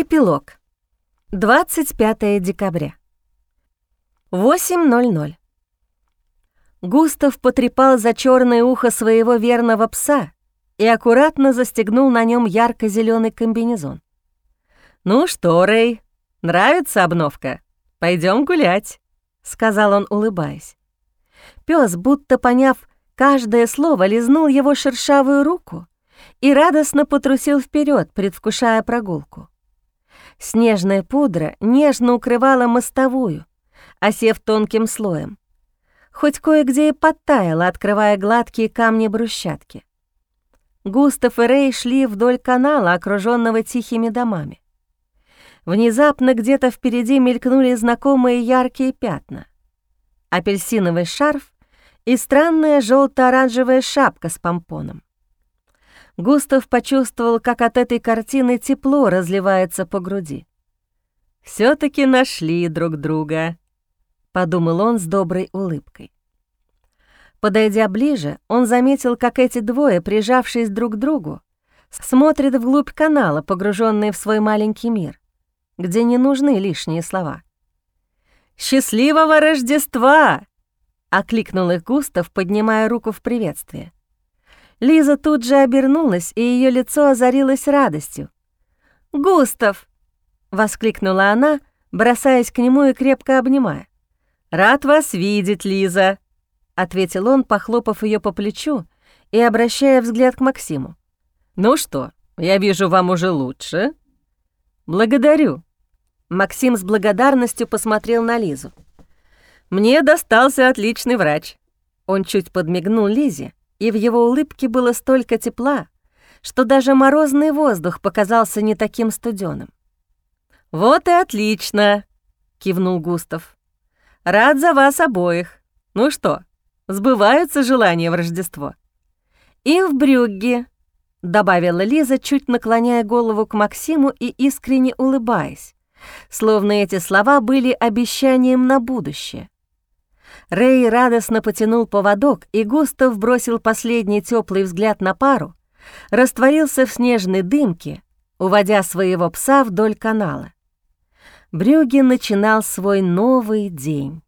Эпилог. 25 декабря. 8.00. Густав потрепал за черное ухо своего верного пса и аккуратно застегнул на нем ярко зеленый комбинезон. «Ну что, Рэй, нравится обновка? Пойдем гулять», — сказал он, улыбаясь. Пес, будто поняв каждое слово, лизнул его шершавую руку и радостно потрусил вперед, предвкушая прогулку. Снежная пудра нежно укрывала мостовую, осев тонким слоем. Хоть кое-где и подтаяла, открывая гладкие камни брусчатки. Густав и Рэй шли вдоль канала, окруженного тихими домами. Внезапно где-то впереди мелькнули знакомые яркие пятна. Апельсиновый шарф и странная желто оранжевая шапка с помпоном. Густав почувствовал, как от этой картины тепло разливается по груди. все таки нашли друг друга», — подумал он с доброй улыбкой. Подойдя ближе, он заметил, как эти двое, прижавшись друг к другу, смотрят вглубь канала, погруженные в свой маленький мир, где не нужны лишние слова. «Счастливого Рождества!» — окликнул их Густав, поднимая руку в приветствие. Лиза тут же обернулась, и ее лицо озарилось радостью. «Густав!» — воскликнула она, бросаясь к нему и крепко обнимая. «Рад вас видеть, Лиза!» — ответил он, похлопав ее по плечу и обращая взгляд к Максиму. «Ну что, я вижу, вам уже лучше?» «Благодарю». Максим с благодарностью посмотрел на Лизу. «Мне достался отличный врач». Он чуть подмигнул Лизе, и в его улыбке было столько тепла, что даже морозный воздух показался не таким студеным. «Вот и отлично!» — кивнул Густав. «Рад за вас обоих. Ну что, сбываются желания в Рождество?» «И в Брюгге», — добавила Лиза, чуть наклоняя голову к Максиму и искренне улыбаясь, словно эти слова были обещанием на будущее. Рэй радостно потянул поводок, и Густав бросил последний теплый взгляд на пару, растворился в снежной дымке, уводя своего пса вдоль канала. Брюги начинал свой новый день.